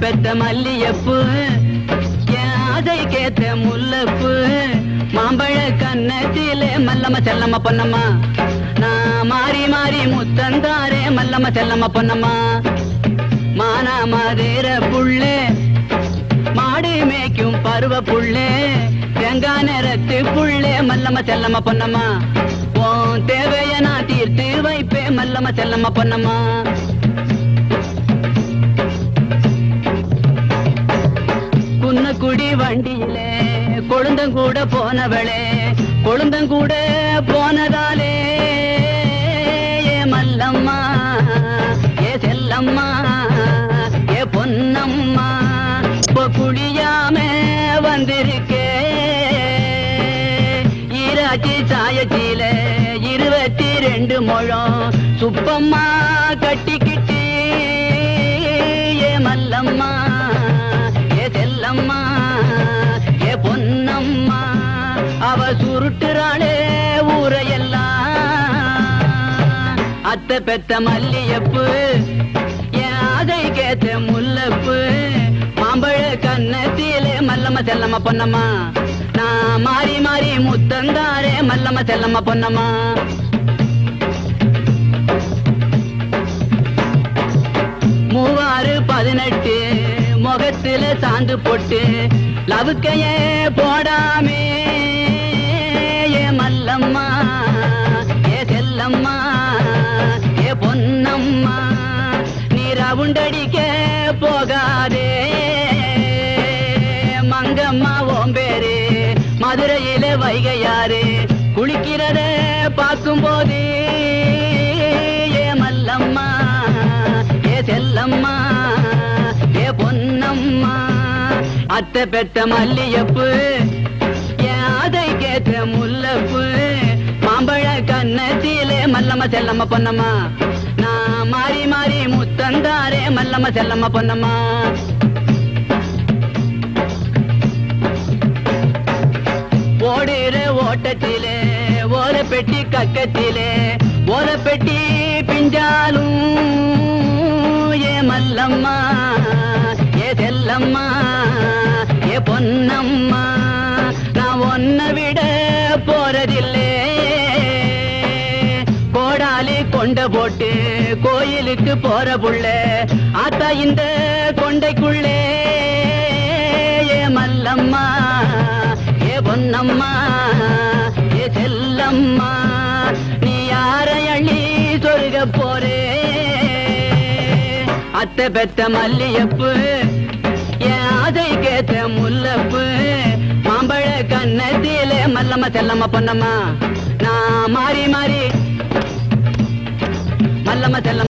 பெத்த மல்லியப்பு என் கேத்த முல்லப்பு மாம்பழ கண்ணத்திலே மல்லம்மா செல்லம்மா பொன்னம்மா. நான் மாறி மாறி முத்தந்தாரே மல்லம்மா செல்லம்மா பொன்னம்மா. மானா மாதேர புள்ளே மாடு மேய்க்கும் பருவ புள்ளே தேங்காய் நிறத்து புள்ளே மல்லம்மா செல்லம்மா பொன்னம்மா. உன் தேவைய நான் தீர்த்து வைப்பே மல்லம்மா செல்லம்மா பொன்னம்மா. கொழுந்தங்கூட போனவளே கொழுந்தங்கூட போனதாலே. ஏ மல்லம்மா ஏ செல்லம்மா ஏ பொன்னம்மா இப்போ குடியாம வந்திருக்கே. ஈராட்சி சாயச்சியில இருபத்தி ரெண்டு முழம் சுப்பம்மா கட்டி உருட்டுறாளே ஊரையெல்லாம். அத்தை பெத்த மல்லியப்பு என் ஆதை கேத்த முல்லப்பு. மாம்பழ கண்ணத்திலே மல்லம்ம செல்லம்மா பொன்னம்மா. நான் மாறி மாறி முத்தந்தாரே மல்லம்ம செல்லம்மா பொன்னம்மா. மூவாறு பதினெட்டு முகத்துல சாந்து போட்டு லவுக்கையே போடாமே. செல்லம்மா ஏ செல்லம்மா ஏ பொன்னம்மா நீ ரவுண்டடிக்க போகாதே. மங்கம்மா ஓம்பேரு மதுரையில வைகையாறு குளிக்கிறத பார்க்கும்போது ஏ மல்லம்மா ஏ செல்லம்மா ஏ பொன்னம்மா. அத்தை பெத்த மல்லியப்பு அதை முல்லப்பு மாம்பழ கண்ணத்திலே மல்லம்மா செல்லம்மா பொன்னம்மா. நான் மாறி மாறி முத்தந்தாரே மல்லம்மா செல்லம்மா பொன்னம்மா. ஓடுற ஓட்டத்திலே ஓர பெட்டி கக்கத்திலே ஓர பெட்டி பிஞ்சாலும் ஏ மல்லம்மா ஏ செல்லம்மா ஏ பொன்னம்மா. விட்டு கோயிலுக்கு போற புள்ள ஆத்தா இந்த கொண்டைக்குள்ளே. ஏ மல்லம்மா ஏ பொன்னம்மா ஏ செல்லம்மா நீ யாரை அள்ளி சொருக போறே? அத்தை பெத்த மல்லியப்பு என் ஆசை கேத்த முல்லப்பு மாம்பழ கண்ணத்திலே மல்லம்மா செல்லம்மா பொன்னம்மா. நான் மாறி மாறி மல்லம்மா செல்லம்